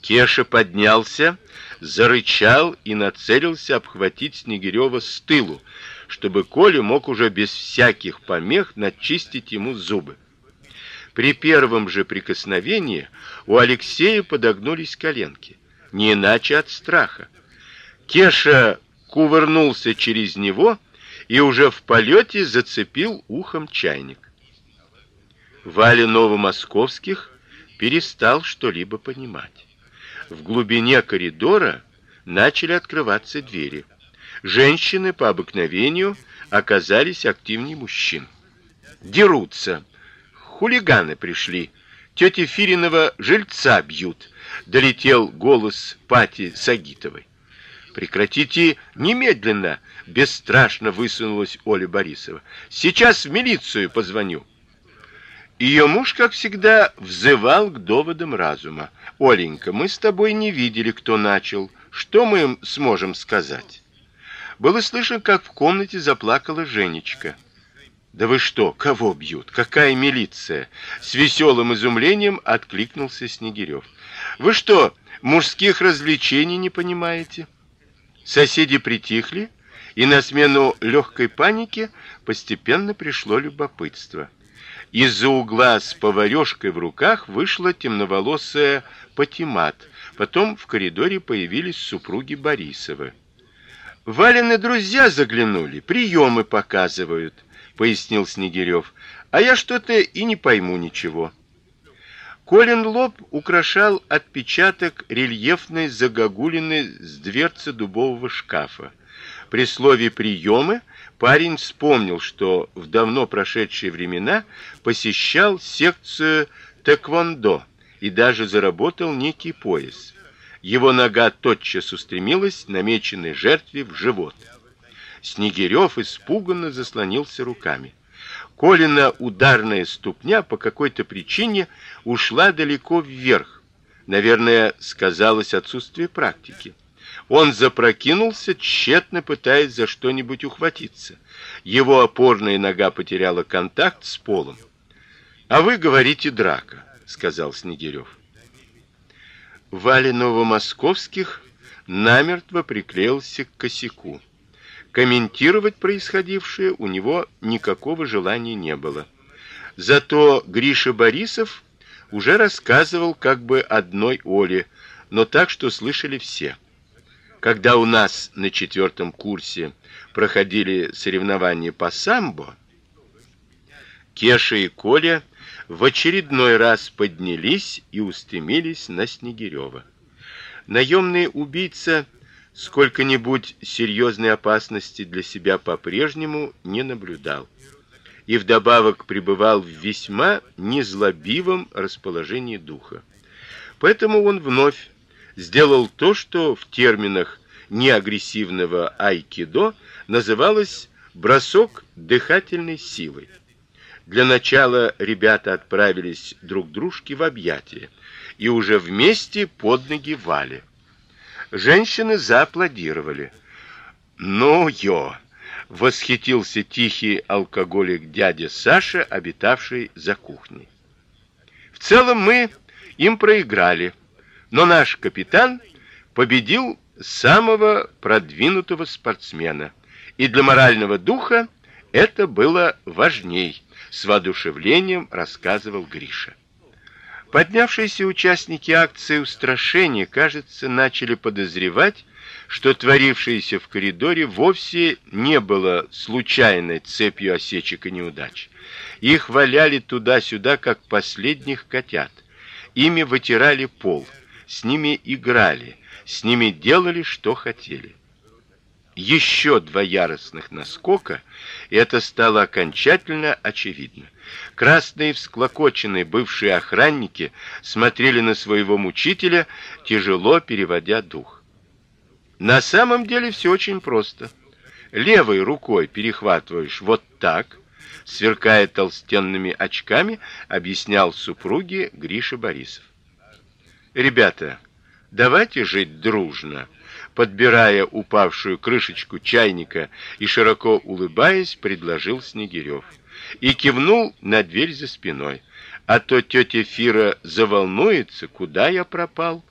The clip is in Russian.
Кеша поднялся, зарычал и нацелился обхватить Снегирева с тылу, чтобы Коля мог уже без всяких помех начистить ему зубы. При первом же прикосновении у Алексея подогнулись коленки, не иначе от страха. Кеша кувырнулся через него и уже в полете зацепил ухом чайник. Валя Новомосковских перестал что-либо понимать. В глубине коридора начали открываться двери. Женщины по обыкновению оказались активнее мужчин. Дерутся. Хулиганы пришли. Тётя Фиринова жильца бьют. Долетел голос Пати Сагитовой. Прекратите немедленно, бесстрашно высунулась Оля Борисова. Сейчас в милицию позвоню. Ее муж, как всегда, взывал к доводам разума. Оленька, мы с тобой не видели, кто начал. Что мы им сможем сказать? Было слышно, как в комнате заплакала Женечка. Да вы что, кого бьют? Какая милиция? С веселым изумлением откликнулся Снегирев. Вы что, мужских развлечений не понимаете? Соседи притихли, и на смену легкой панике постепенно пришло любопытство. Из-за угла с поварёшкой в руках вышла темноволосая Патимат. Потом в коридоре появились супруги Борисовы. Валины друзья заглянули, приемы показывают, пояснил Снегирев. А я что-то и не пойму ничего. Колин лоб украшал отпечаток рельефной загогулины с дверцы дубового шкафа. При слове приемы парень вспомнил, что в давно прошедшие времена посещал секцию тэквондо и даже заработал некий пояс. Его нога тотчас устремилась намеченной жертве в живот. Снегирев испуганно заслонился руками. Колина ударная ступня по какой-то причине ушла далеко вверх. Наверное, сказалось отсутствие практики. Он запрокинулся, тщетно пытаясь за что-нибудь ухватиться. Его опорная нога потеряла контакт с полом. А вы говорите драка, сказал Снегирев. Валя Новомосковских намертво приклеился к косяку. Комментировать происходившее у него никакого желания не было. Зато Гриша Борисов уже рассказывал как бы одной Оле, но так, что слышали все. Когда у нас на четвертом курсе проходили соревнования по самбо, Кеша и Коля в очередной раз поднялись и устремились на Снегирева. Наемный убийца сколько-нибудь серьезной опасности для себя по-прежнему не наблюдал и вдобавок пребывал в весьма незлобивом расположении духа. Поэтому он вновь сделал то, что в терминах неагрессивного айкидо называлось бросок дыхательной силой. Для начала ребята отправились друг дружке в объятия и уже вместе под ноги Вали. Женщины зааплодировали. "Ну ё!" восхитился тихий алкоголик дядя Саша, обитавший за кухней. В целом мы им проиграли, но наш капитан победил самого продвинутого спортсмена, и для морального духа это было важней, с воодушевлением рассказывал Гриша. Поднявшиеся участники акции устрашения, кажется, начали подозревать, что творившееся в коридоре вовсе не было случайной цепью осечек и неудач. Их валяли туда-сюда, как последних котят. Ими вытирали пол, с ними играли, с ними делали, что хотели. Еще два яростных наскока, и это стало окончательно очевидно. Красные всклокоченные бывшие охранники смотрели на своего мучителя, тяжело переводя дух. На самом деле все очень просто. Левой рукой перехватываешь вот так, сверкая толстенными очками, объяснял супруге Гриша Борисов. Ребята, давайте жить дружно, подбирая упавшую крышечку чайника и широко улыбаясь, предложил Снегирев и кивнул на дверь за спиной. А то тетя Фира заволнуется, куда я пропал.